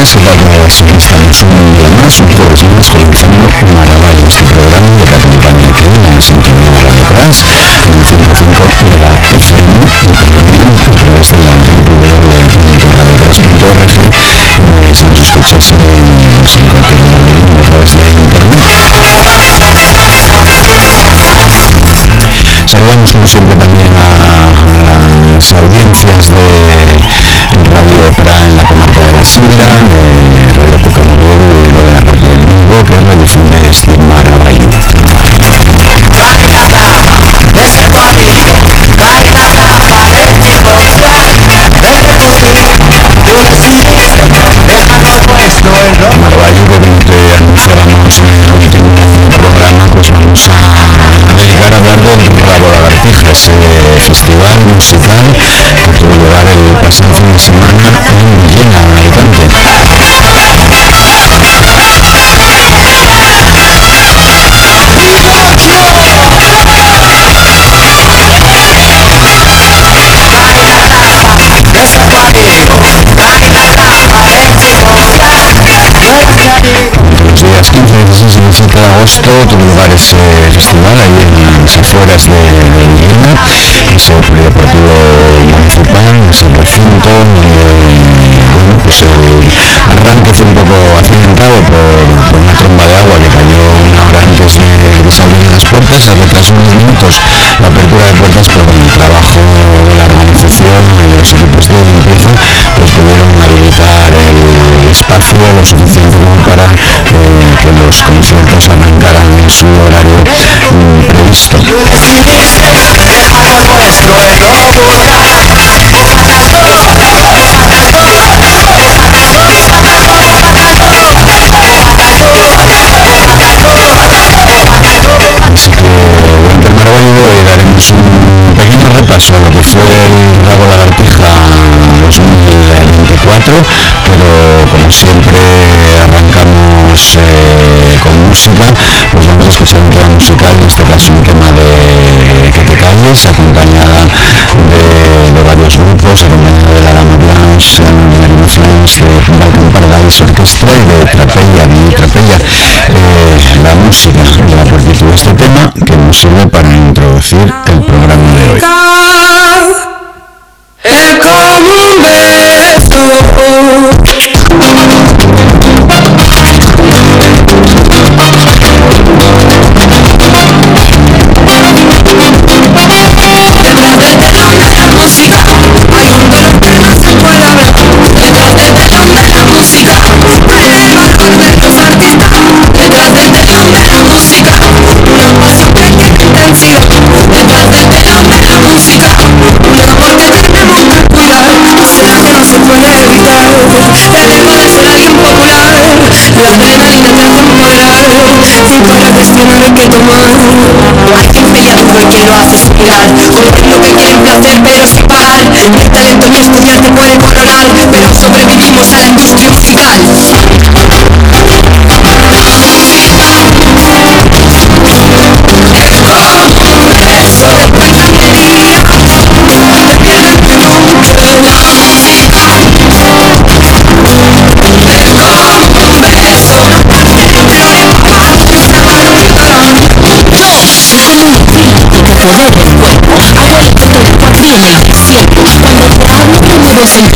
¿Cómo vais? Estamos un día más, un jueves más, Maravallo, este programa de la compañía que en sintonía de Radio Crash, en el 105 de la FM, a través de la www.radiocrash.org, si nos en, sin cualquier móvil, a través de internet. Saludamos como siempre también a las audiencias de Radio Opera en la comarca de la Sidra, de Radio Pucamorro y de la Radio Mundo, que en el último programa, pues vamos a dedicar a hablar Rabo ese festival musical que tuvo lugar el pasado fin de semana en Villena, Alicante. Días 15, 16 y 17 de agosto tuvo lugar ese festival ahí en las afueras de, Villena, ese polideportivo municipal, ese recinto, bueno, pues el arranque fue un poco accidentado por, una tromba de agua que cayó una hora antes de que se abrieran las puertas, se retrasó unos minutos la apertura de puertas, pero con el trabajo de la organización y los equipos de limpieza, pues pudieron habilitar el espacio lo suficiente para que los conciertos arrancaran en su horario mm, previsto. Daremos un pequeño repaso a lo que fue el Rabo Lagartija 2024, pero como siempre arrancamos eh, con música, pues vamos a escuchar un tema musical, en este caso un tema de Que te calles, acompañada de, varios grupos, acompañada de la Dama Blanche, de animaciones de Balkan Paradise Orchestra y de Trapella, de Trapella. Eh, la música de la partitura de este tema que nos sirve para introducir el programa de hoy. Hay que tomar Hay quien cuerpo y lo hace suspirar Otros lo que quieren placer pero sin pagar El talento ni valorar Pero sobrevivimos hablo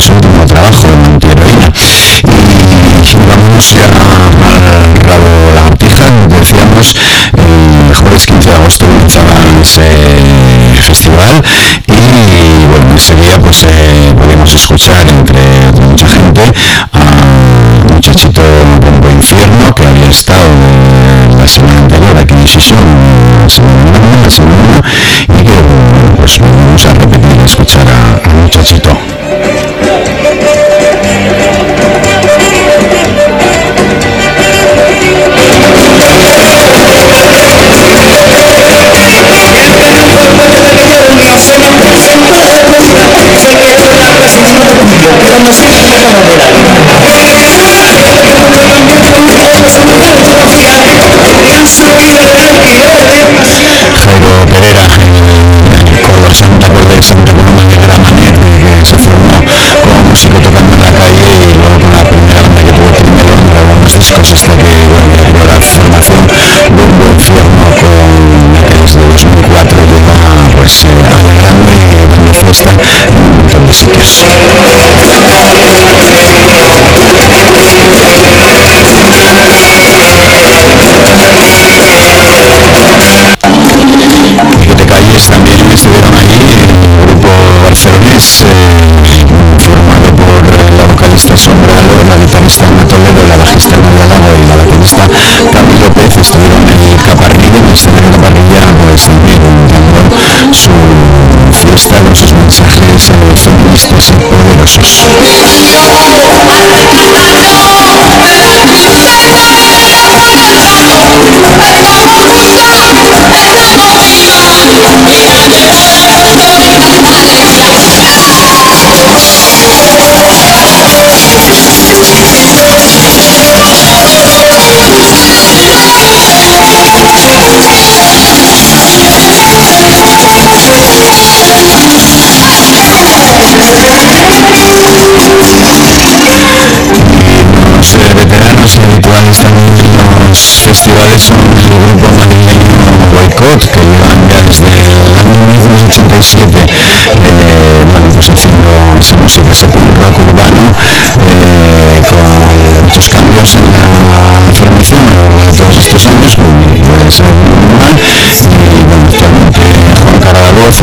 su último trabajo, Antiheroína. Y vamos ya al Rabo Lagartija, decíamos, el jueves 15 de agosto comenzaba ese festival y bueno, ese día pues eh, podíamos escuchar entre mucha gente a muchachito Bombo Infierno que había estado la semana anterior aquí en Sison, la semana, la semana y que pues vamos a repetir escuchar a, a muchachito. Montón de calles también estuvieron allí un grupo barcelonés eh, formado por eh, la vocalista Sombra la guitarrista Ana Toledo, la bajista sus mensajes eh, feministas y poderosos. Que llevan ya desde el año 1987 eh, bueno, pues haciendo esa música, punk rock urbano eh, con muchos cambios en la formación de todos estos años pues, ser normal y bueno, actualmente Juan Cara a la voz,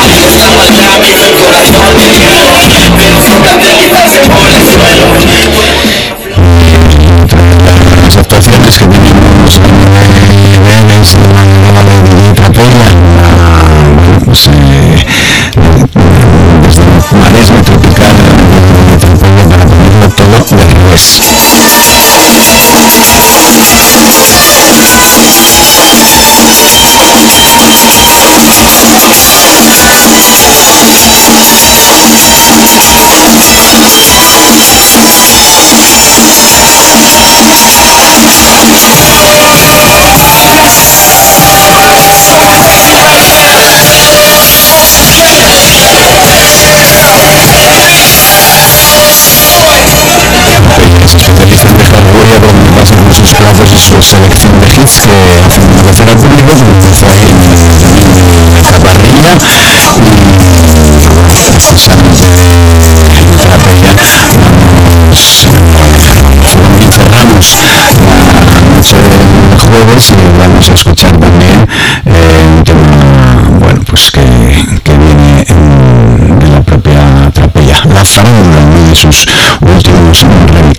en la cabeza, el corazón entre las que en en de pues, eh, sus plazos y su selección de hits que hacen conocer al público, como ahí en la Caparrilla y precisamente en la Capella vamos cerramos la noche del jueves y vamos a escuchar también eh, un tema bueno pues que, que viene en- de la propia Trapella, la farándula, uno de sus últimos remix.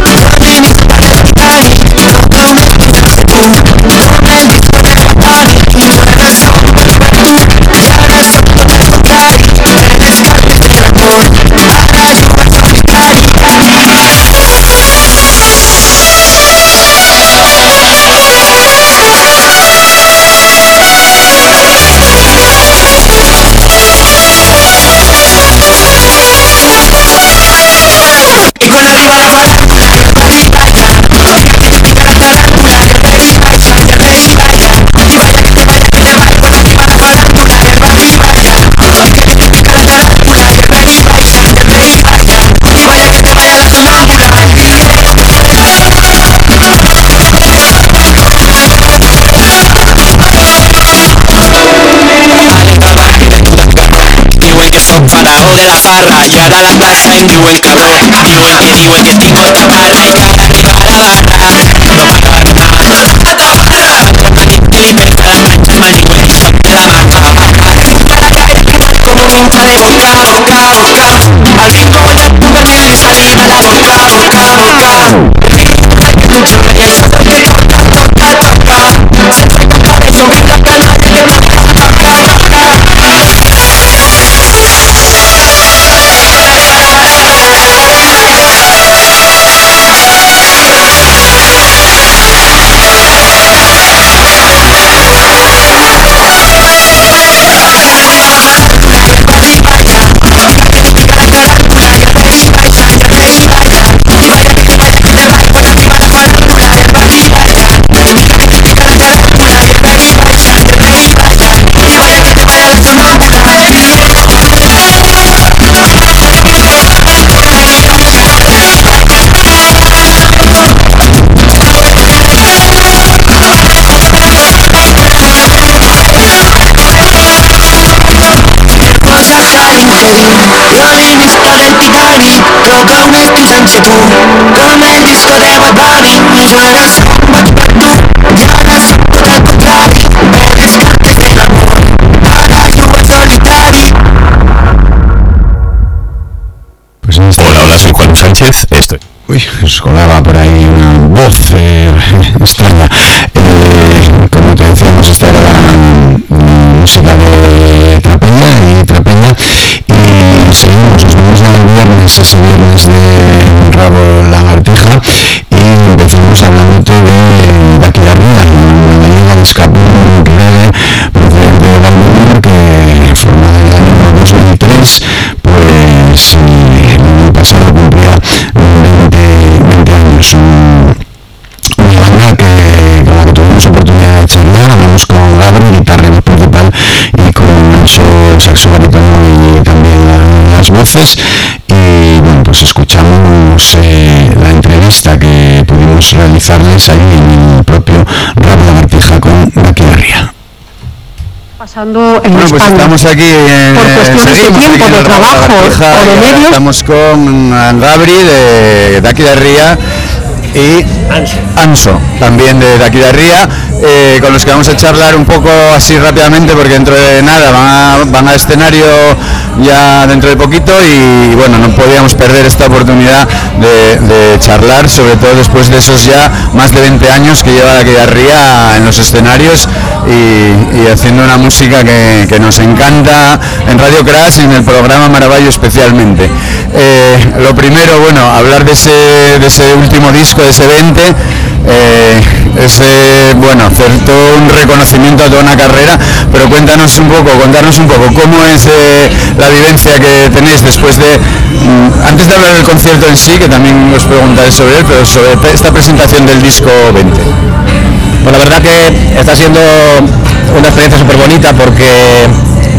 de la farra y ahora la pasa en digo el cabrón Digo el que digo el que tengo esta Sánchez. Estoy. Uy, os colaba por ahí una voz eh, extraña. Al viernes, de Rabo Lagartija. Y empezamos hablándote de Daki Arriba, una gallega de escapón reggae procedente de Valmudor que formada en el año 2003, pues eh, el año pasado cumplía 20, 20 años. Un- una banda que, con la que tuvimos oportunidad de charlar, hablamos con Gabriel, voz principal, y con el saxo y también la- las voces. Pues escuchamos eh, la entrevista que pudimos realizarles ahí en el propio Rap Lagartija con Garría. pasando en Bueno, pues España. estamos aquí, eh, Por cuestiones de tiempo, en de trabajo o de medios. Estamos con Gabri de, de aquí de Ría y Anso, también de, de aquí de Ría, eh, con los que vamos a charlar un poco así rápidamente porque dentro de nada van a, van a escenario ya dentro de poquito y bueno, no podíamos perder esta oportunidad de, charlar, sobre todo después de esos ya más de 20 años que lleva aquí de Ría en los escenarios y, haciendo una música que, nos encanta en Radio Crash y en el programa Maravallo especialmente. Eh, lo primero, bueno, hablar de ese, de ese último disco, de ese 20, eh, es bueno hacer todo un reconocimiento a toda una carrera, pero cuéntanos un poco, contarnos un poco cómo es eh, la vivencia que tenéis después de, mm, antes de hablar del concierto en sí, que también os preguntaré sobre él, pero sobre esta presentación del disco 20. Pues la verdad que está siendo una experiencia súper bonita porque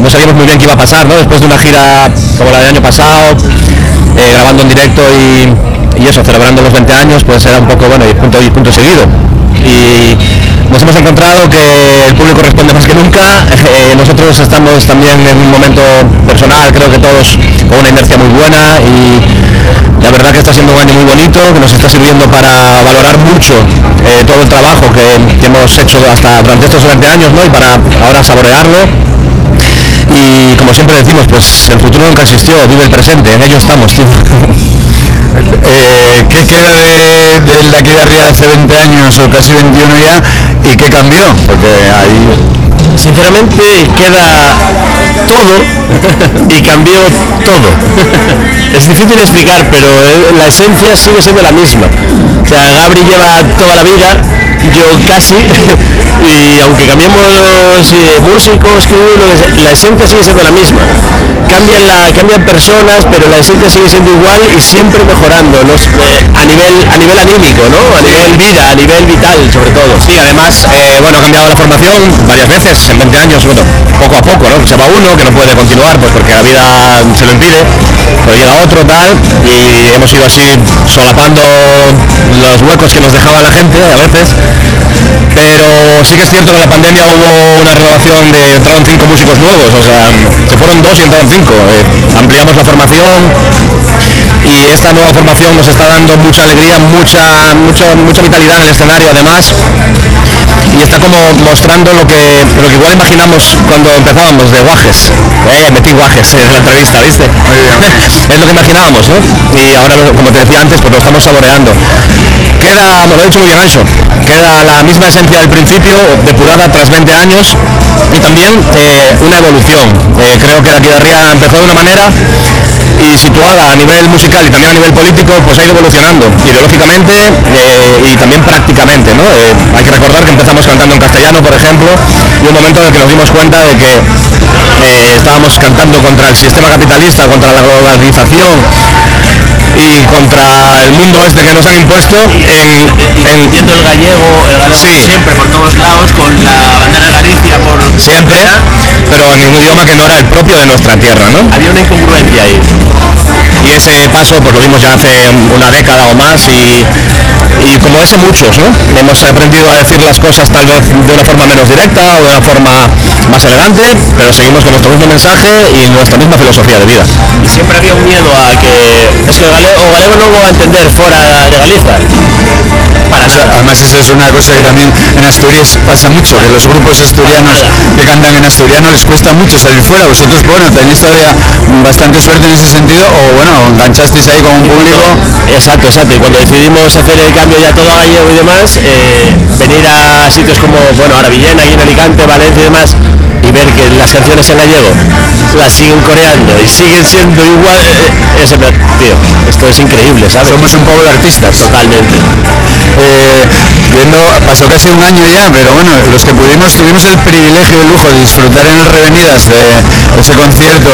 no sabíamos muy bien qué iba a pasar, ¿no? Después de una gira como la del año pasado, eh, grabando en directo y, y eso, celebrando los 20 años, pues era un poco, bueno, y punto y punto seguido. Y nos hemos encontrado que el público responde más que nunca, eh, nosotros estamos también en un momento personal, creo que todos con una inercia muy buena y la verdad que está siendo un año muy bonito, que nos está sirviendo para valorar mucho eh, todo el trabajo que, hemos hecho hasta durante estos 20 años ¿no? y para ahora saborearlo. Y como siempre decimos, pues el futuro nunca existió, vive el presente, en ello estamos, tío. Eh, ¿Qué queda de, de la que de arriba hace 20 años o casi 21 ya y qué cambió? Porque ahí Sinceramente queda todo y cambió todo. Es difícil explicar, pero eh, la esencia sigue siendo la misma. O sea, Gabri lleva toda la vida, yo casi, y aunque cambiemos eh, músicos, que la esencia sigue siendo la misma. Cambian, la, cambian personas, pero la esencia sigue siendo igual y siempre mejorando, a, nivel, a nivel anímico, ¿no? A nivel vida, a nivel vital, sobre todo. Sí, además, eh, bueno, ha cambiado la formación varias veces en 20 años, bueno, poco a poco, ¿no? Se va uno que no puede continuar, pues porque la vida se lo impide, pero llega otro tal, y hemos ido así solapando los huecos que nos dejaba la gente a veces. Pero sí que es cierto que la pandemia hubo una renovación de entraron cinco músicos nuevos, o sea, se fueron dos y entraron cinco. Eh, ampliamos la formación y esta nueva formación nos está dando mucha alegría, mucha, mucha, mucha vitalidad en el escenario además y está como mostrando lo que, lo que igual imaginamos cuando empezábamos de guajes. Eh, metí guajes en la entrevista, ¿viste? es lo que imaginábamos, ¿no? Y ahora, como te decía antes, pues lo estamos saboreando. Queda, me lo he dicho queda la misma esencia del principio, depurada tras 20 años, y también eh, una evolución. Eh, creo que la guitarría empezó de una manera y situada a nivel musical y también a nivel político, pues ha ido evolucionando ideológicamente eh, y también prácticamente, ¿no? Eh, hay que recordar que empezamos cantando en castellano, por ejemplo, y un momento en el que nos dimos cuenta de que eh, estábamos cantando contra el sistema capitalista, contra la globalización y contra el mundo este que nos han impuesto en, el gallego, el gallego Sí. siempre por todos lados, con la bandera de Galicia por siempre, pero en un idioma que no era el propio de nuestra tierra, ¿no? Había una incongruencia ahí. Ese paso pues lo vimos ya hace una década o más y, y como ese muchos, ¿no? Hemos aprendido a decir las cosas tal vez de una forma menos directa o de una forma más elegante, pero seguimos con nuestro mismo mensaje y nuestra misma filosofía de vida. Y siempre había un miedo a que es que o galego, o galego non o va a entender fora de Galiza. Para nada. Además eso es una cosa que también en Asturias pasa mucho, que los grupos asturianos que cantan en asturiano les cuesta mucho salir fuera. Vosotros, bueno, tenéis todavía bastante suerte en ese sentido, o bueno, enganchasteis ahí con un público. Exacto, exacto. Y cuando decidimos hacer el cambio ya todo gallego y demás, eh, venir a sitios como, bueno, ahora Villena, aquí en Alicante, Valencia y demás, y ver que las canciones en gallego las siguen coreando y siguen siendo igual, eh, ese, tío, esto es increíble, ¿sabes? Somos un poco de artistas. Totalmente. Eh, viendo, pasó casi un año ya, pero bueno, los que pudimos, tuvimos el privilegio y el lujo de disfrutar en el Revenidas de ese concierto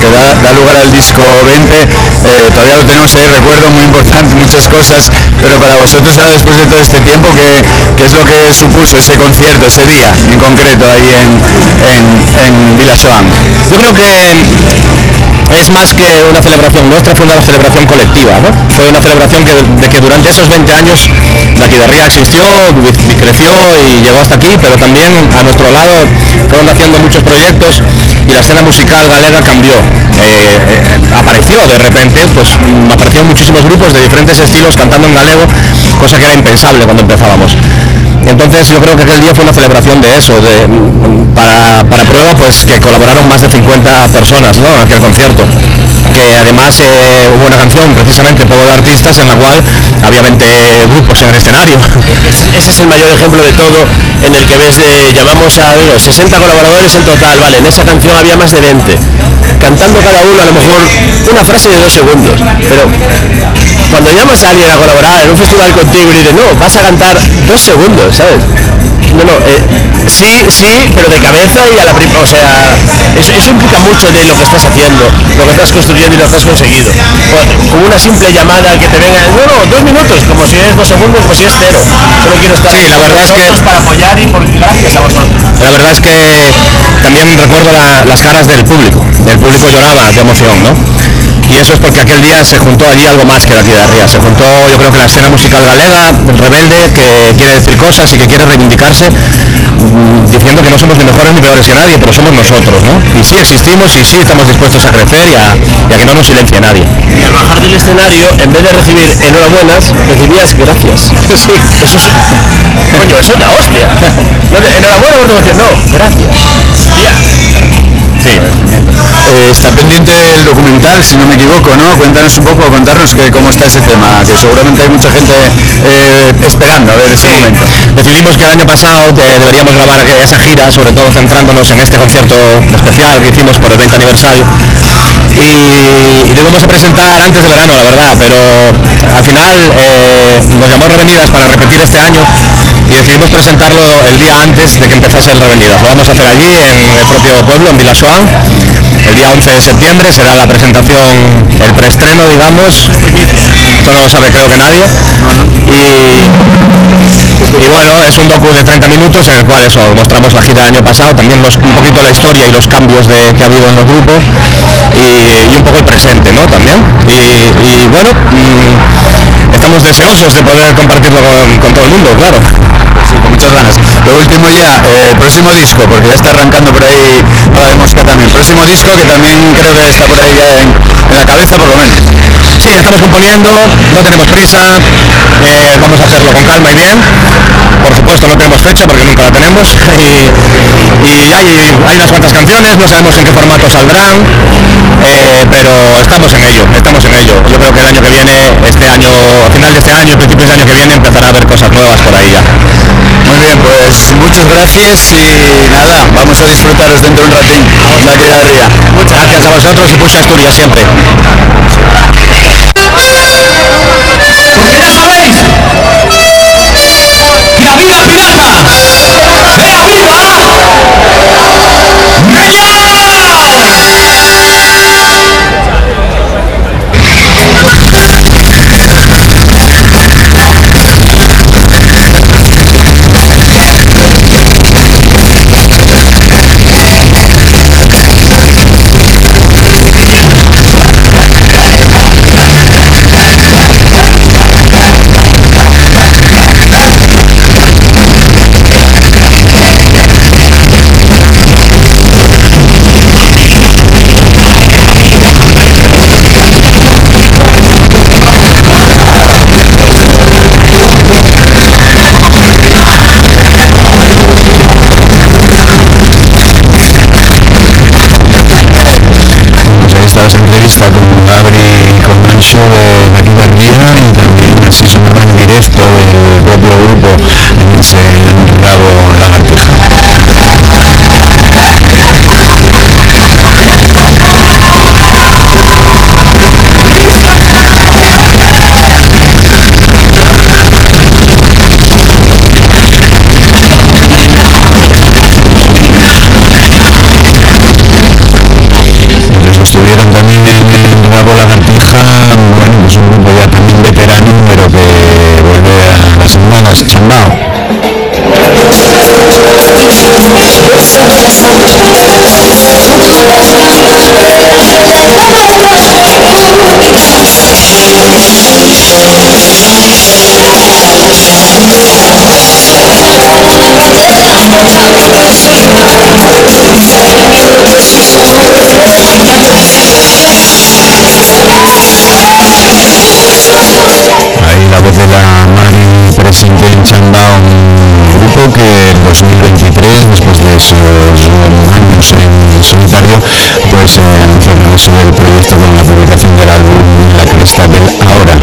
que da, da lugar al disco 20, eh, todavía lo tenemos ahí, recuerdo muy importante, muchas cosas, pero para vosotros ahora después de todo este tiempo, ¿qué, qué es lo que supuso ese concierto, ese día en concreto ahí en, en, en? Yo creo que es más que una celebración nuestra, fue una celebración colectiva, ¿no? Fue una celebración que, de que durante esos 20 años la guitarría existió, creció y llegó hasta aquí, pero también a nuestro lado fueron haciendo muchos proyectos y la escena musical galega cambió. Eh, eh, de repente, pues aparecieron muchísimos grupos de diferentes estilos cantando en galego, cosa que era impensable cuando empezábamos. Entonces yo creo que aquel día fue una celebración de eso, de, para, para prueba pues que colaboraron más de 50 personas ¿no? aquel concierto. Que además eh, hubo una canción precisamente Poco de Artistas en la cual había 20 grupos en el escenario. Ese es el mayor ejemplo de todo en el que ves de, llamamos a digo, 60 colaboradores en total, vale, en esa canción había más de 20, cantando cada uno a lo mejor una frase de dos segundos, pero cuando llamas a alguien a colaborar en un festival contigo y dices, no, vas a cantar dos segundos, ¿sabes? No, no, eh, sí, sí, pero de cabeza y a la primera, o sea, eso, eso implica mucho de lo que estás haciendo, lo que estás construyendo y lo que has conseguido. Como una simple llamada que te venga, no, no, dos minutos, como si es dos segundos, como si es cero. Solo quiero estar Sí, la verdad es que- para apoyar y por gracias a vosotros. La verdad es que también recuerdo la- las caras del público. El público lloraba de emoción, ¿no? Y eso es porque aquel día se juntó allí algo más que la Ciudad de Ría. Se juntó, yo creo que la escena musical galega, el rebelde, que quiere decir cosas y que quiere reivindicarse, mm, diciendo que no somos ni mejores ni peores que nadie, pero somos nosotros, ¿no? Y sí existimos y sí estamos dispuestos a crecer y a, y a que no nos silencie nadie. Y al bajar del escenario, en vez de recibir enhorabuenas, recibías gracias. Sí, eso es. Coño, eso es la hostia. No, enhorabuena no, gracias. Tía. Sí. Eh, está pendiente el documental, si no me equivoco, ¿no? Cuéntanos un poco, contarnos que, cómo está ese tema, que seguramente hay mucha gente eh, esperando a ver ese momento. Decidimos que el año pasado deberíamos grabar esa gira, sobre todo centrándonos en este concierto especial que hicimos por el 20 aniversario. Y, y lo a presentar antes de verano, la verdad, pero al final eh, nos llamó Revenidas para repetir este año decidimos presentarlo el día antes de que empezase el Revenidas. Lo vamos a hacer allí, en el propio pueblo, en Vilassuán. El día 11 de septiembre será la presentación, el preestreno, digamos. Esto no lo sabe creo que nadie. Y, y bueno, es un docu de 30 minutos en el cual eso, mostramos la gira del año pasado, también un poquito la historia y los cambios de, que ha habido en los grupos y, y un poco el presente, ¿no? También. Y, y bueno, mm, estamos deseosos de poder compartirlo con todo el mundo, claro. Con muchas ganas. Lo último ya, eh, el próximo disco, porque ya está arrancando por ahí de Mosca también. Próximo disco que también creo que está por ahí ya en, la cabeza por lo menos. Sí, estamos componiendo, no tenemos prisa, eh, vamos a hacerlo con calma y bien. Por supuesto no tenemos fecha porque nunca la tenemos. Y, hay, unas cuantas canciones, no sabemos en qué formato saldrán, eh, pero estamos en ello, estamos en ello. Yo creo que el año que viene, este año, a final de este año, principios del año que viene, empezará a haber cosas nuevas por ahí ya. Muy bien, pues muchas gracias y nada, vamos a disfrutaros dentro de un ratín. De aquí de Ría. Muchas gracias a vosotros y Puxa Asturias siempre. Entrevista con Gabri y con Manso de de Ría y también así sonaba en directo del propio grupo en ese rabo las semanas, Chambao. Ahí la voz de la Mari presente en Chambao, un grupo que en 2023, después de esos años en solitario, pues eh, anunció el del proyecto con la publicación del álbum La Cresta del Ahora.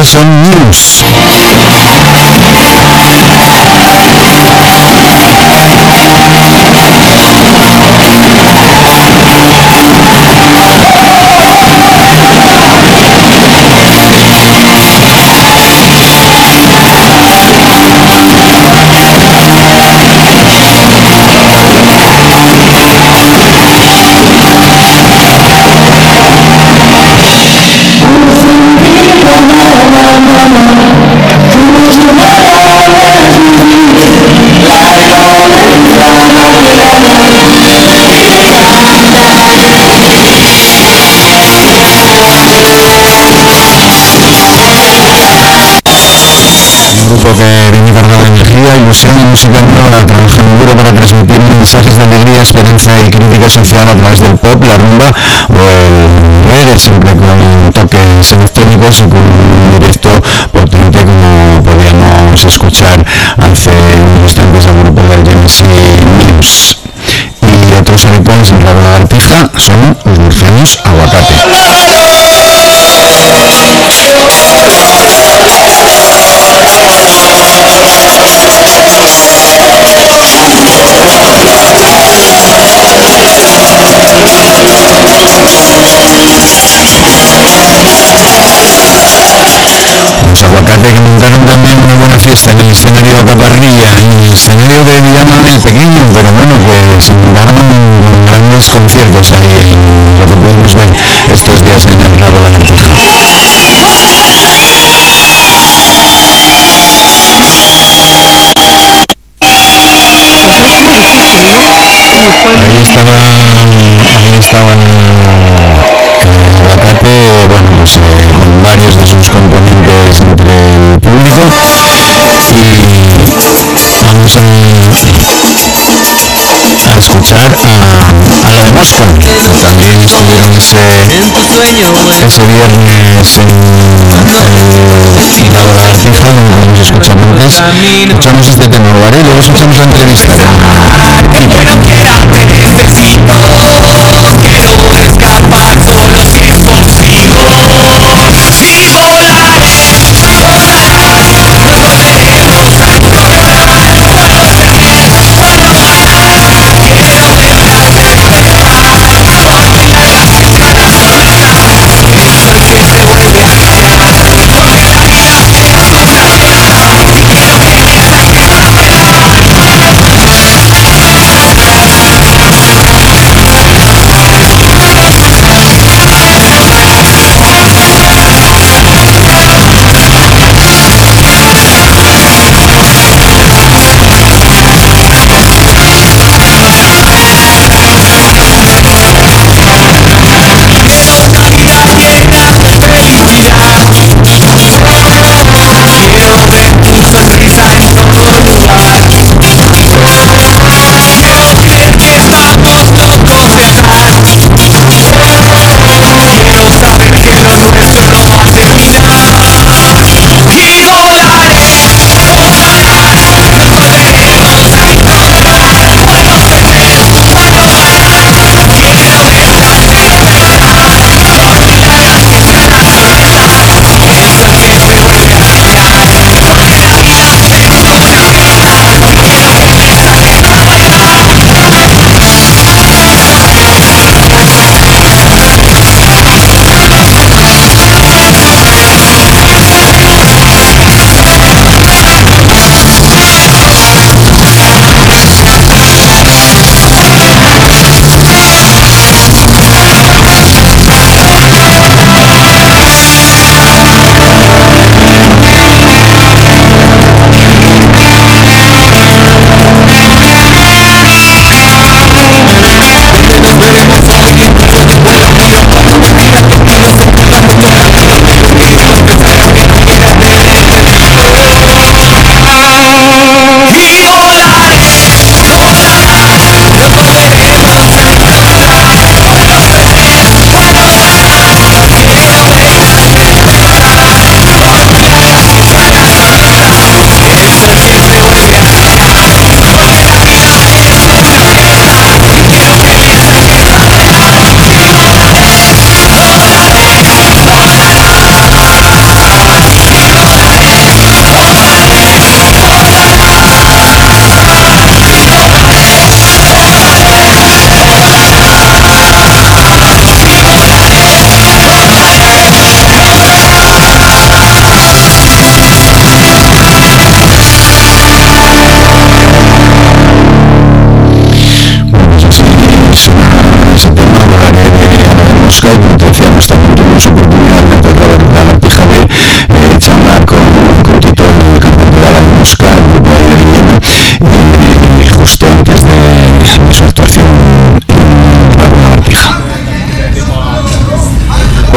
Estos son News. Que viene cargado de energía, ilusión y música nueva, trabajando duro para transmitir mensajes de alegría, esperanza y crítica social a través del pop, la rumba o el reggae, siempre con toques electrónicos y con un directo potente como podíamos escuchar hace unos instantes al grupo del Genesis News. Y otros habituales en la lagartija son los murcianos aguacate. Los aguacate que montaron también una buena fiesta en el escenario de Caparrilla, en el escenario llaman el pequeño, pero bueno, que se montaron grandes conciertos ahí en lo que pudimos ver estos días en el lado de la Cartuja. Ahí estaba, ahí estaban eh, Aguacate, bueno, pues eh, con varios de sus componentes entre el público. Y vamos a escuchar a, a que también estuvieron ese, ese viernes en el Lago de la Lagartija, como hemos escuchado antes. Escuchamos este tema, ¿vale? Y luego escuchamos la entrevista.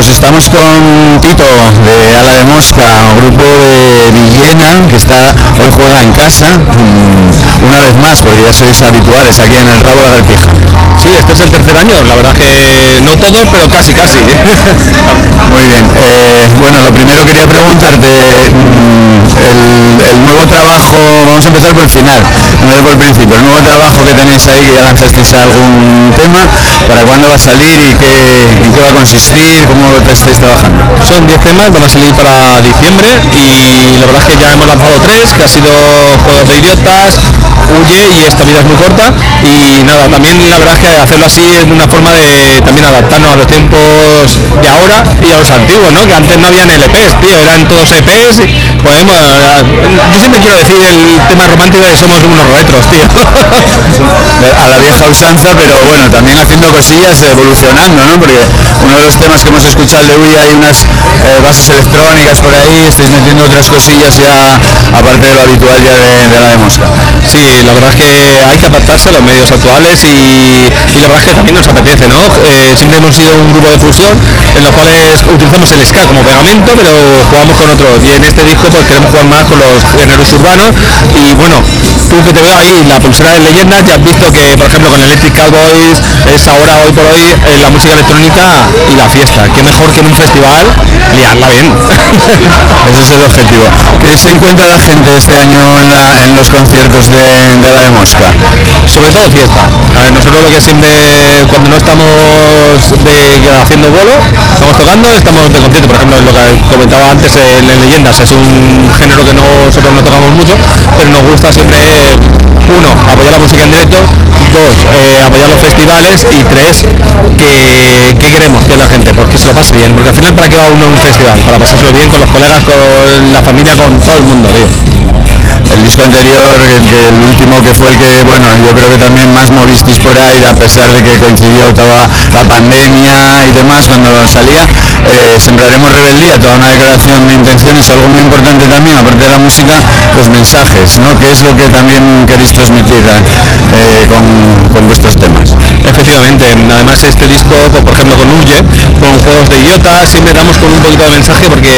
Pues estamos con Tito de Ala de Mosca, un grupo de Villena que está hoy juega en casa, mm, una vez más, porque ya sois habituales aquí en el Rabo de Lagartija. Sí, este es el tercer año, la verdad que no todos, pero casi, casi. Muy bien. eh, bueno, lo primero quería preguntarte, mm, el, el nuevo trabajo, vamos a empezar por el final, no por el principio, el nuevo trabajo que tenéis ahí, que ya lanzasteis algún tema, ¿para cuándo va a salir y qué, en qué va a consistir? ¿Cómo lo estáis trabajando? Son 10 temas, van a salir para diciembre y la verdad es que ya hemos lanzado tres, que ha sido Juegos de Idiotas, Huye y Esta vida es muy corta y nada, también la verdad es que hacerlo así es una forma de también adaptarnos a los tiempos de ahora y a los antiguos, ¿no? Que antes no habían LPs, tío, eran todos EPs, y, pues yo siempre quiero decir el tema romántico de somos unos retros, tío. a la vieja usanza, pero bueno, también haciendo cosillas, evolucionando, ¿no? Porque uno de los temas que hemos escuchado de Uy hay unas eh, bases electrónicas por ahí, estáis metiendo otras cosillas ya, aparte de lo habitual ya de, la de Mosca. Sí, la verdad es que hay que adaptarse a los medios actuales y, y la verdad es que también nos apetece, ¿no? Eh, siempre hemos sido un grupo de fusión en los cuales utilizamos el ska como pegamento, pero jugamos con otros. Y en este disco pues queremos jugar más con los géneros urbanos y bueno, tú que te veo ahí, la pulsera de leyendas, ya has visto que por ejemplo con Electric Cowboys es ahora hoy por hoy eh, la música electrónica y la fiesta. Qué mejor que en un festival liarla bien. Ese es el objetivo. ¿Qué se encuentra la gente este año en, la- los conciertos de, la de Mosca? sobre todo fiesta. Nosotros lo que siempre, cuando no estamos haciendo bolo, estamos tocando, estamos de concierto, por ejemplo, lo que comentaba antes en, en Leyendas, es un género que nosotros no tocamos mucho, pero nos gusta siempre, uno, apoyar la música en directo, dos, eh, apoyar los festivales y tres, que, que queremos que la gente, porque se lo pase bien, porque al final para qué va uno a un festival, para pasárselo bien con los colegas, con la familia, con todo el mundo, tío. El disco anterior, que- el último que fue el que, bueno, yo creo que también más movisteis por ahí, a pesar de que coincidió toda la pandemia y demás cuando salía, eh, Sembraremos Rebeldía, toda una declaración de intenciones, algo muy importante también, aparte de la música, los mensajes, ¿no? Que es lo que también queréis transmitir eh, con, con vuestros temas. Además este disco, pues, por ejemplo con Huye, con Juegos de Idiotas, siempre damos con un poquito de mensaje porque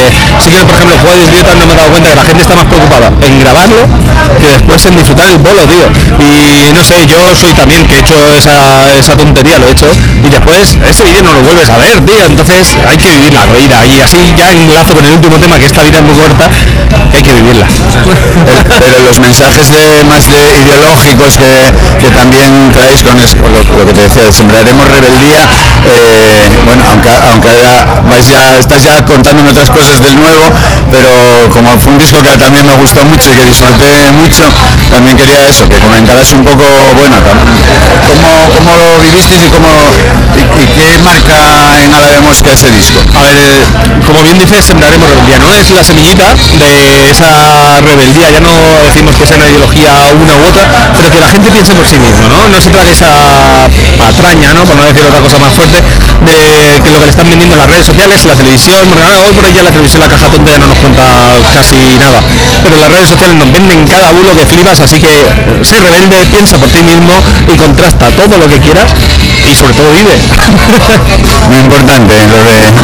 sí que por ejemplo Juegos de Idiotas no me he dado cuenta que la gente está más preocupada en grabarlo que después en disfrutar el bolo, tío. Y no sé, yo soy también que he hecho esa, esa tontería, lo he hecho, y después ese vídeo no lo vuelves a ver, tío. Entonces hay que vivir la vida y así ya enlazo con el último tema que esta vida es muy corta, hay que vivirla. pero los mensajes de- más de ideológicos que, que también traéis con lo que te decía, sembraremos rebeldía, eh, bueno, aunque, aunque ya, estás ya contándome otras cosas del nuevo, pero como fue un disco que también me gustó mucho y que disfruté mucho, también quería eso, que comentaras un poco, bueno, cómo, cómo lo vivisteis y cómo y, qué marca en Ala de Mosca ese disco. A ver, eh, como bien dices, sembraremos rebeldía. No es la semillita de esa rebeldía, ya no decimos que sea una ideología una u otra, pero que la gente piense por sí mismo, ¿no? No se trata de esa patraña, ¿no? Por no decir otra cosa más fuerte, de que lo que le están vendiendo en las redes sociales, la televisión, porque hoy por ya la televisión, la caja tonta ya no nos cuenta casi nada. Pero las redes sociales nos venden cada uno que flipas, así que sé rebelde, piensa por ti mismo y contrasta todo lo que quieras y sobre todo vive. muy importante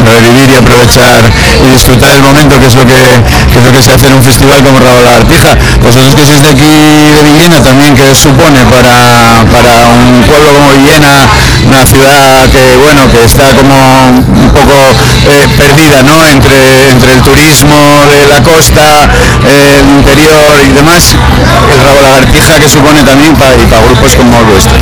lo de, vivir y aprovechar y disfrutar el momento que es lo que, es lo que se hace en un festival como Rabo la Artija vosotros que sois de aquí de Villena también que supone para, para un pueblo como Villena Ah una ciudad que bueno que está como un poco eh, perdida ¿no? entre, entre el turismo de la costa el interior y demás el Rabo Lagartija que supone también para, grupos como el vuestro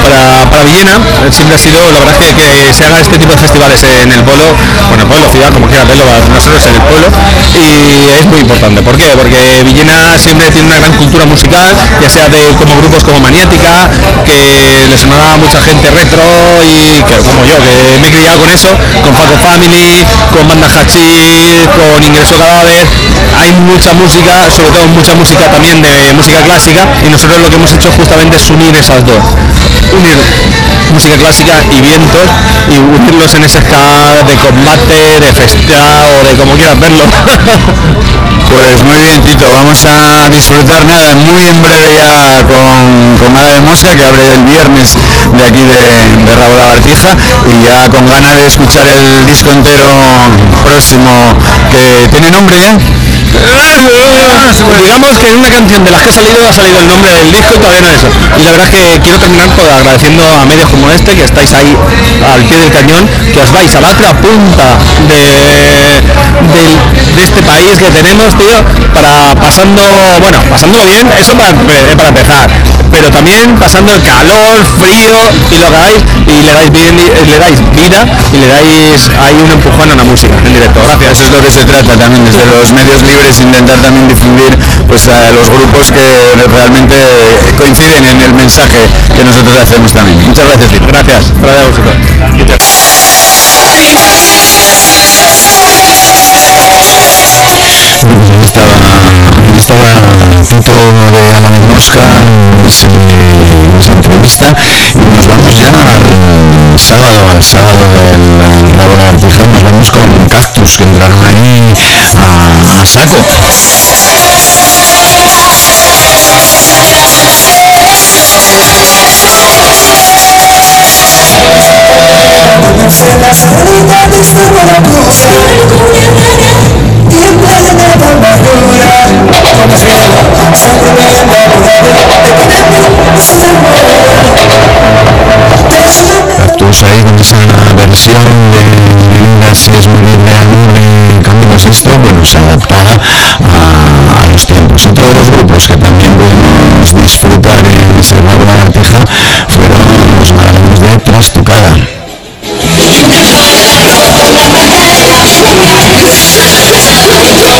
para, para Villena eh, siempre ha sido, la verdad que, que se haga este tipo de festivales en el pueblo, bueno, pueblo, ciudad, como quieras verlo, nosotros en el pueblo, y es muy importante. ¿Por qué? Porque Villena siempre tiene una gran cultura musical, ya sea de como grupos como Maniática, que le sonará mucha gente y que como yo, que me he criado con eso, con Paco Family, con Banda Hachi, con Ingreso Cadáver, hay mucha música, sobre todo mucha música también de música clásica, y nosotros lo que hemos hecho justamente es unir esas dos unir música clásica y vientos y unirlos en esa escala de combate, de festear o de como quieras verlo. Pues muy bien, Tito, vamos a disfrutar nada, muy en breve ya con, con Ada de que abre el viernes de aquí de, de Raúl Lagartija, y ya con ganas de escuchar el disco entero próximo, que tiene nombre ya. Digamos que en una canción de las que ha salido ha salido el nombre del disco todavía no eso. Y la verdad es que quiero terminar por agradeciendo a medios como este que estáis ahí al pie del cañón, que os vais a la otra punta de, del- de este país que tenemos, tío, para pasando, bueno, pasándolo bien, eso para, empe- para empezar. Pero también pasando el calor, frío y lo que hagáis y le dais bien, le dais vida y le dais ahí un empujón a la música en directo. Gracias. Eso es lo que se trata también desde los medios libres, intentar también difundir pues a los grupos que realmente coinciden en el mensaje que nosotros hacemos también. Muchas gracias. Gracias. Gracias a vosotros. Estaba Tito de Ala de Mosca en esa entrevista y nos vamos ya al sábado al sábado del Lago de Artija nos vamos con Cactus que entraron ahí a, saco se Cactus ahí con esa versión de Linda si es morir de amor de Camilo Sesto bueno se adaptaba a, los tiempos. Otro de los grupos que también pudimos disfrutar en de Artija fueron los malabares de Trastucada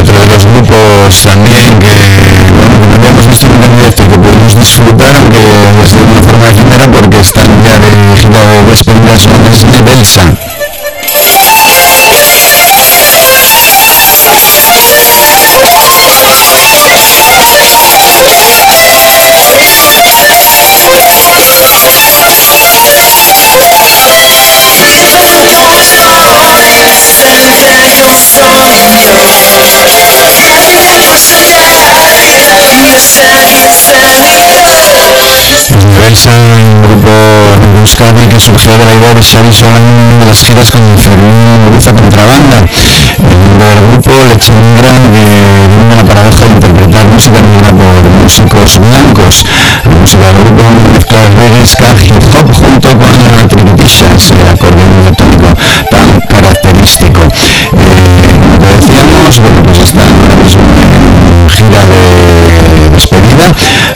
otro de los grupos también que, bueno, que no habíamos visto en directo y que pudimos disfrutar aunque desde una forma efímera porque están ya de gira de despedida son es Nevelsa Universa, un grupo Euskadi que surgió de la idea de Xavi de las giras con Fermín Muguruza Contrabanda. El nombre del grupo le gran de una paradoja de interpretar música negra por músicos blancos. La música del grupo mezcla reggae, ska, hip hop junto con la tripitilla, ese acordeón electrónico tan característico. Eh, como decíamos, bueno, pues están ahora mismo en gira de despedida.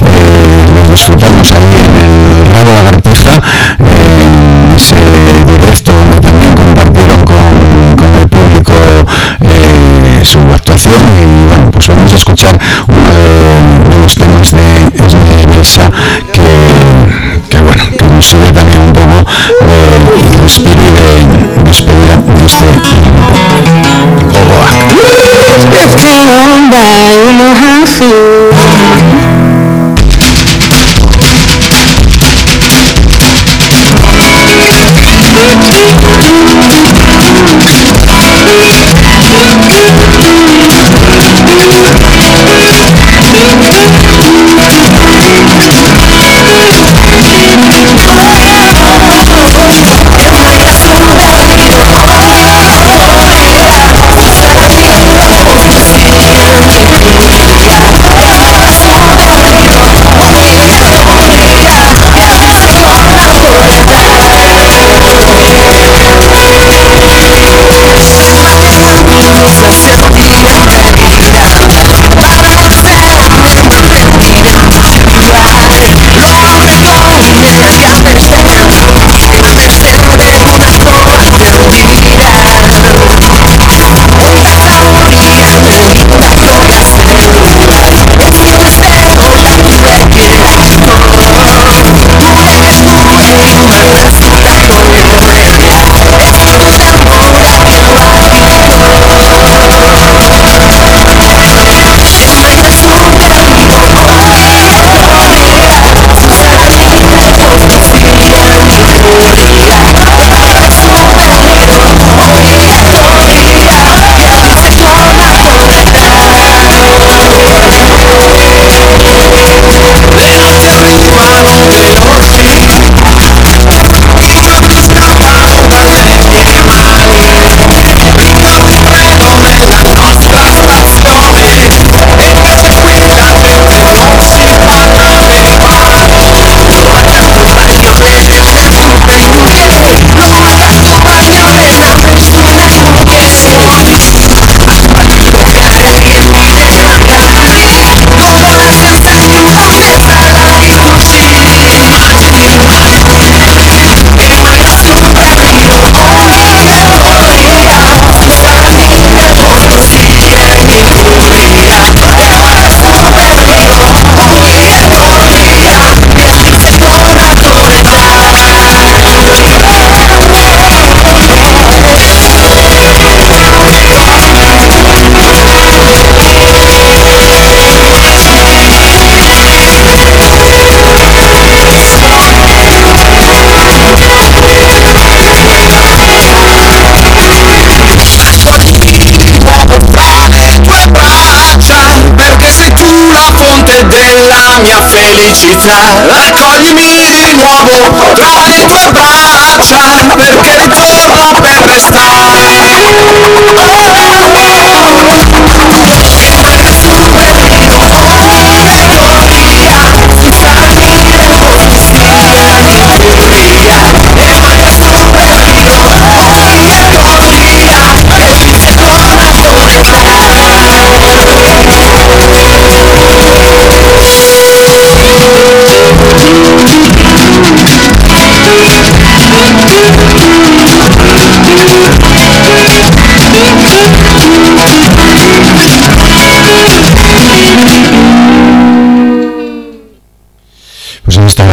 Eh, los disfrutamos ahí en el Lago Lagartija, en ese directo también compartieron con, el público eh, su actuación y bueno, pues vamos a escuchar uno de, de los temas de Belsa que, bueno, que nos sube también un poco eh, y respiro de despedida de este grupo. Senza di nuovo dai col Barça perché ritorno per restare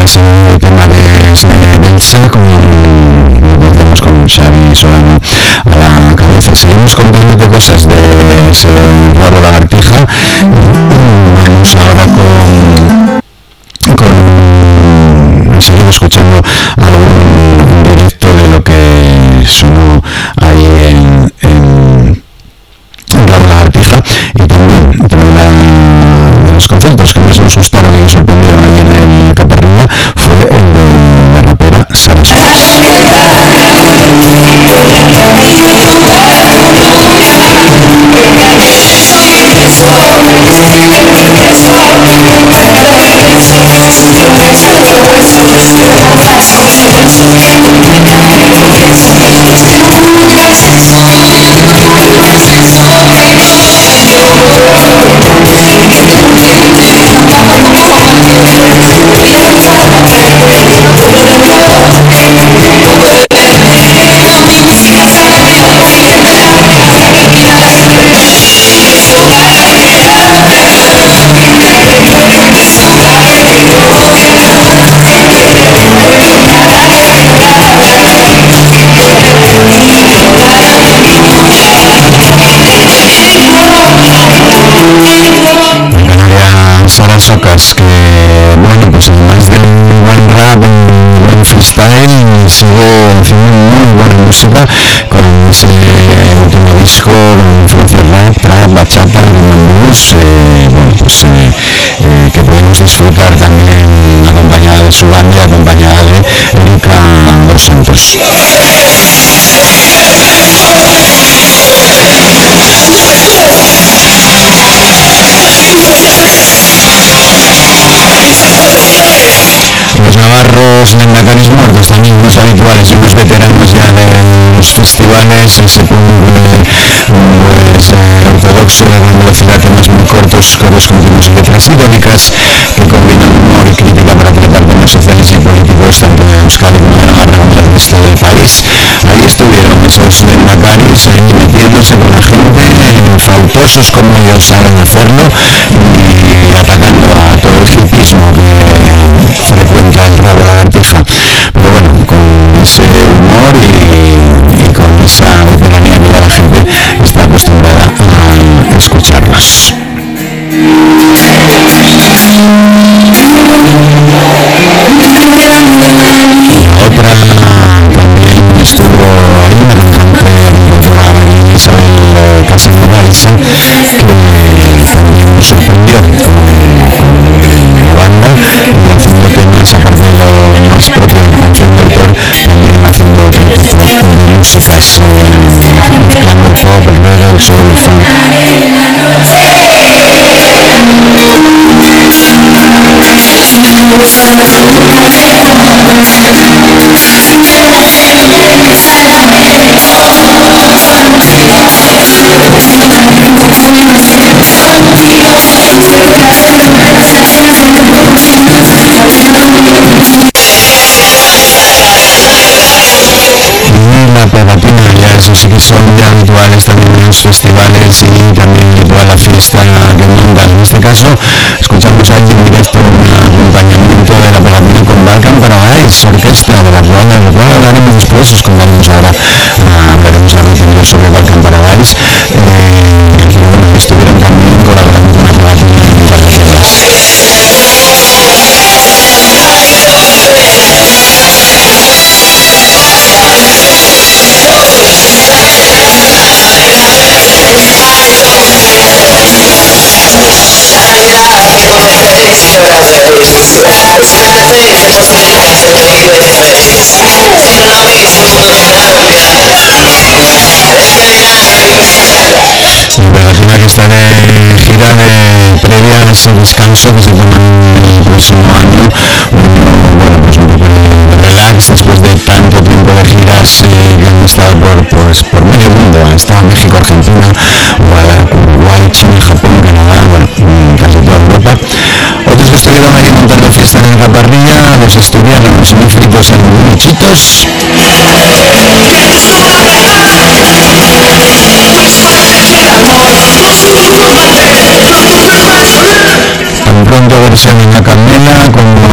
base el tema de Belsa, lo conocemos con Xavi Solano a la cabeza. Seguimos contándote cosas de ese raro lagartija. Vamos ahora con con seguir escuchando algún música con ese último disco con influencia blues eh, pues eh, eh, que podemos disfrutar también acompañada de su banda acompañada de Erika Dos Santos los navarros lendacaris muertos también unos habituales unos veteranos ya de los festivales ese pues, eh, ortodoxo de velocidad temas muy cortos coros continuos y letras irónicas que combinan humor y crítica para tratar temas sociales y políticos tanto en Euskadi como en Navarra del país. Ahí estuvieron esos lendacaris ahí metiéndose con la gente faltosos como ellos saben hacerlo y atacando a todo el hipismo que frecuenta el rabo lagartija pero bueno con ese humor y, con esa veteranía que ya la gente está acostumbrada a escucharlos la otra también estuvo ahí la cantante Isabel eh, Casanova Elsa que mezclando el pop, el pegatina ya que habituales también en los festivales y también en la fiesta que montan en este caso escuchamos aquí en directo un acompañamiento de la pegatina con Balkan Paradise orquesta de la cual, de cual hablaremos después os contamos ahora ah, hablaremos a continuación sobre Balkan Paradise eh, y bueno, estuvieron también colaborando con la pegatina la que está de gira de previa a ese descanso que se toma el próximo año, bueno, pues un poco de relax después de tanto tiempo de giras eh, que han estado por, pues, por medio mundo, estado en México, Argentina, Otros que estuvieron ahí montando fiesta en la parrilla, los asturianos, muy fritos en bichitos, tan pronto versión en la candela como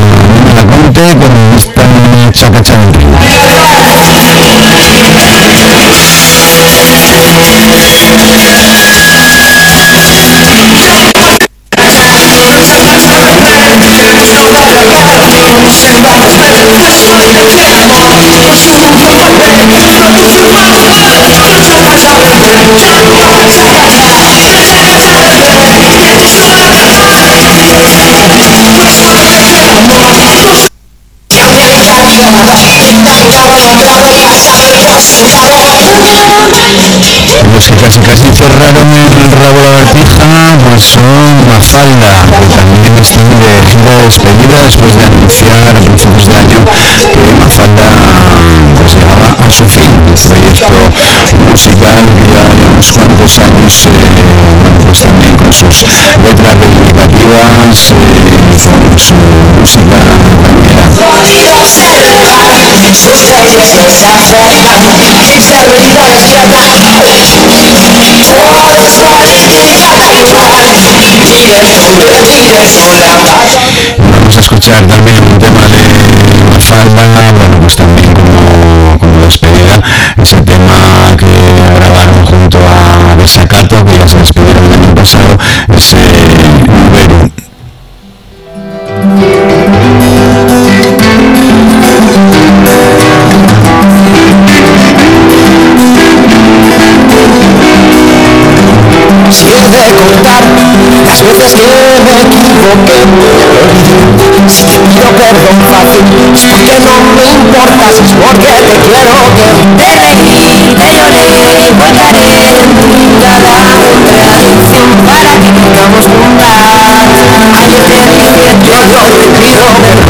福井市が発売する雑誌なんですけれども、その中で梅みそさんのスローガンで、私たちは成功するのはみそだというスローガンが。Que casi casi cerraron el rabo lagartija pues son Mafalda, que también están de gira de despedida después de anunciar a principios de año que Mafalda pues llegaba a su fin, un proyecto musical que ya unos cuantos años eh, pues también con sus letras reivindicativas, eh, con su música Vamos a escuchar también un tema de Mafalda, bueno, pues también como, como despedida, ese tema que grabaron junto a Desacato, que ya se despidieron el año pasado, ese que me equivoqué Si te pido perdón fácil porque no me importas porque te quiero Te reí, te lloré, guardaré en tu mirada una canción para que juntar. Ayer te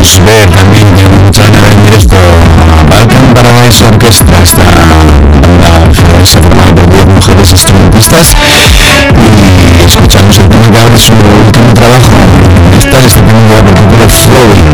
que pudimos ver también que de en directo Balkan Paradise Orchestra, esta banda francesa formada por 10 mujeres instrumentistas y escuchamos el tema que su último trabajo, esta es el tema por título Flowing.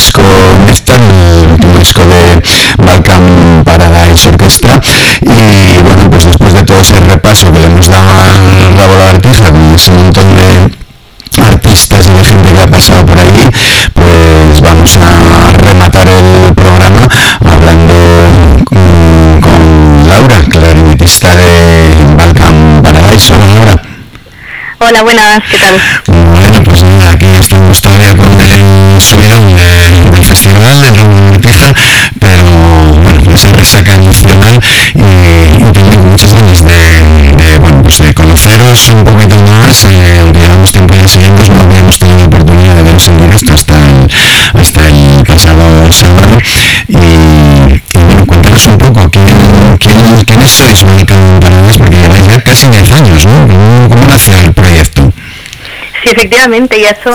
Disco Nectar, el último disco de Balkan Paradise Orchestra y bueno, pues después de todo ese repaso que le hemos dado al Rabo Lagartija con ese montón de artistas y de gente que ha pasado por allí, pues vamos a rematar el programa hablando con, con Laura, clarinetista de Balkan Paradise. Hola Laura. Hola, buenas, ¿qué tal? Bueno, pues nada, aquí estamos todavía con el subidón de- de pero bueno, pues esa resaca emocional y, y tengo muchas ganas de, bueno, pues de conoceros un poquito más, eh, aunque llevamos tiempo ya siguiendo, no habíamos tenido la oportunidad de veros en directo hasta el, hasta el pasado sábado y, y bueno, cuéntanos un poco quién, quién, sois Balkan Paradise, porque lleváis ya casi 10 años, ¿no? ¿Cómo, cómo nació el proyecto? Sí, efectivamente, ya son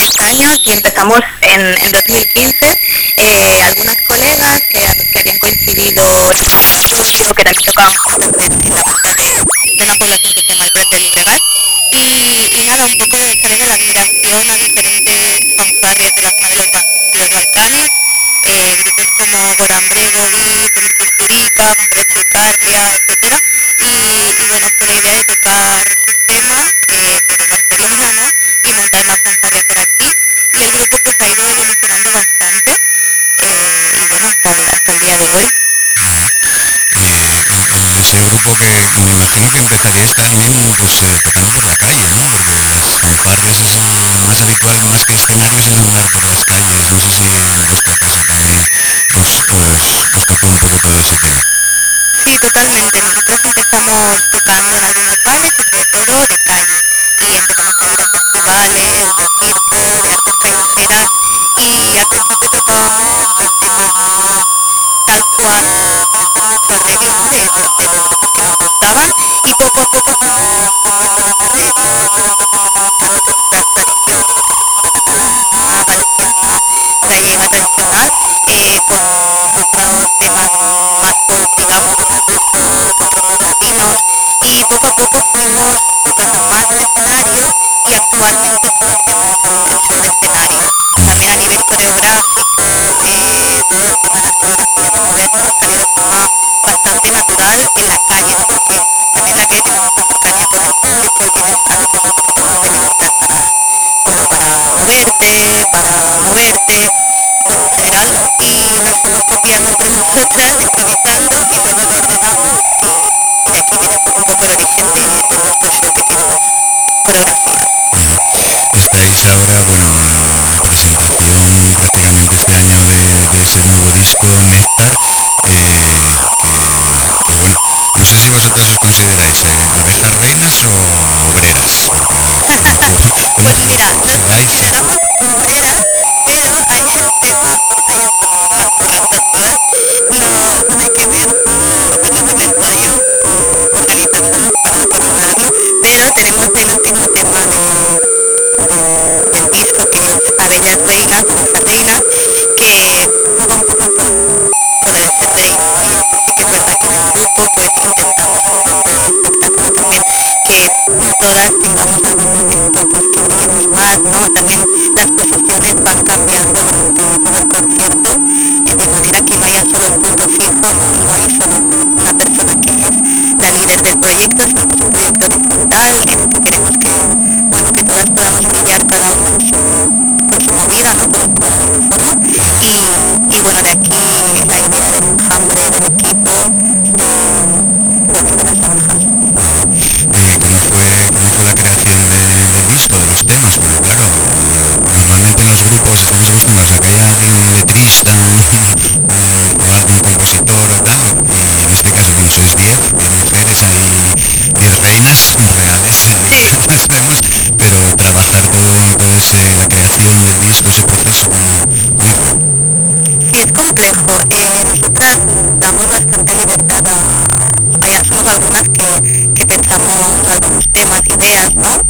10 años que empezamos en, en 2015. algunos colegas que, ha- que habían coincidido en un curso que también tocaba un poco el tema este de, ilegal. Y, la de resaltaron. Que también está lo mismo con los eh, que la calle, ¿no? Las comparsas es más habitual, más que las canarias es normal por las calles. No sé si en esta casa también los, los, los tatúan como para ese tema. Sí, totalmente. Lo que temas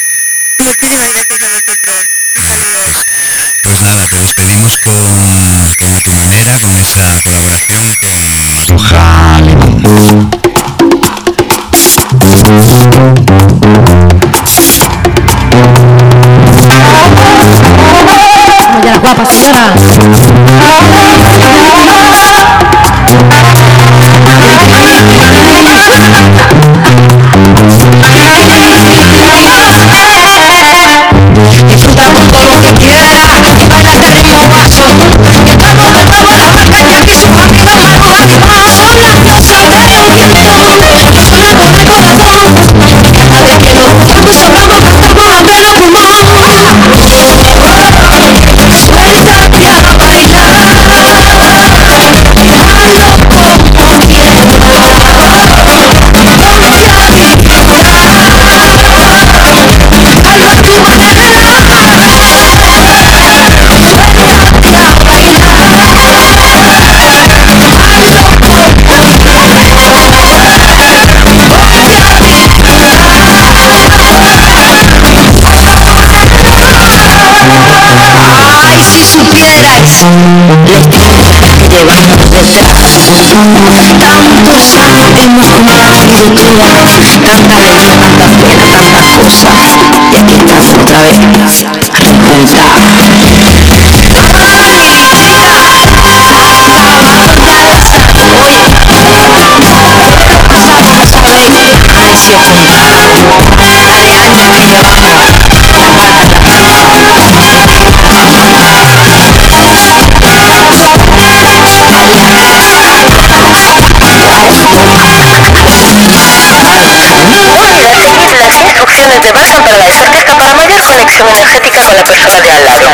de tantos hemos jugado a la disyuntiva de resucitar veces las cosas te quitas otra vez. Energética con la persona de al lado.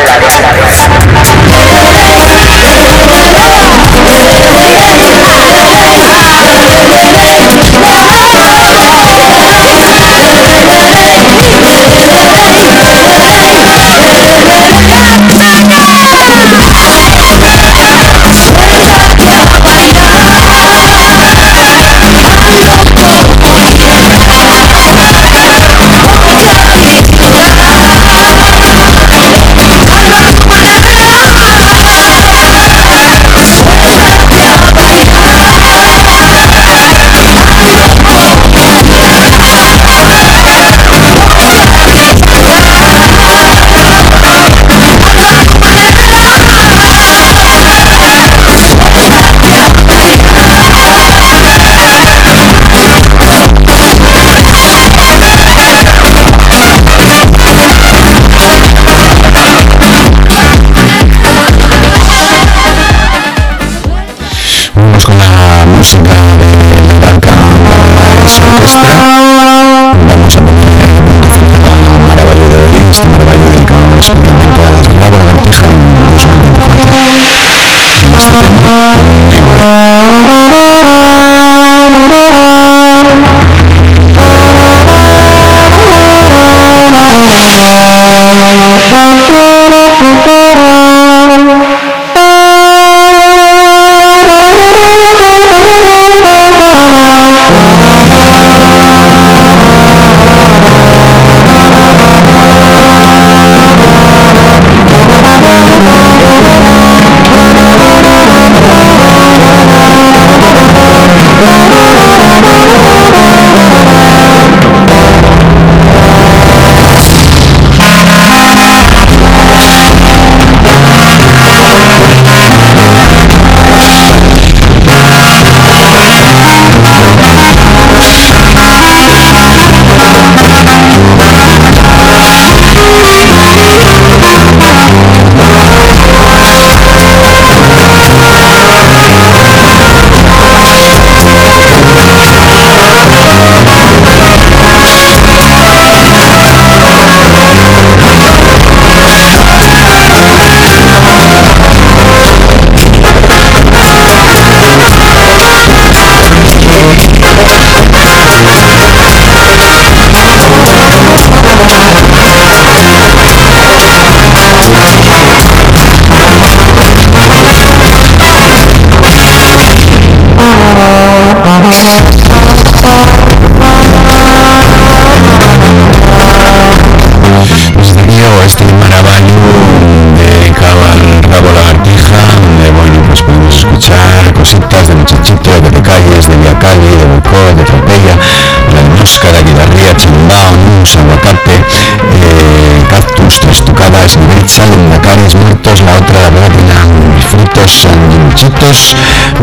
Greitza, Lendacares, Muertos, la otra la Lágrima, Frutos, Sanchitos,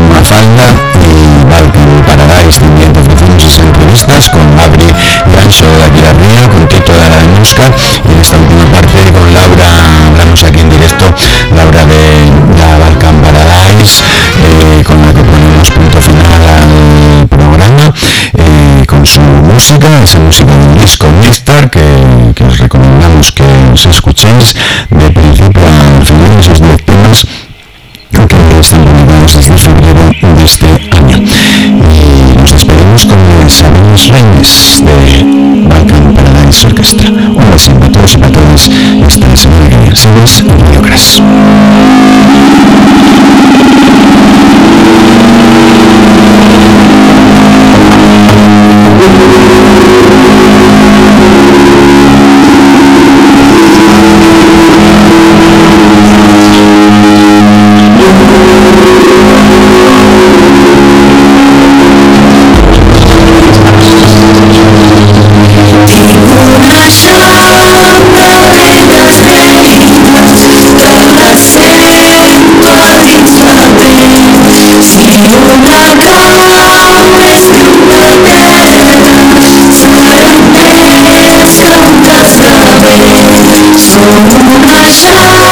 Mafalda y Balkan Paradise. También te ofrecemos esas entrevistas con Abri Ganso de Aguilarría, con Tito de la de Mosca y en esta última parte con Laura, hablamos aquí en directo, Laura de la Balkan Paradise, eh, con la que ponemos punto final al programa, eh, con su música, esa música del disco Néctar, que, que os recomendamos que os escuchéis de principio a final, esos 10 temas que están publicados desde febrero de este año. Y nos despedimos con Sabemos Reines de Balkan Paradise Orchestra. Un beso para todos y para todas. Hasta la semana que viene. Seguimos en Radio Crash. Passion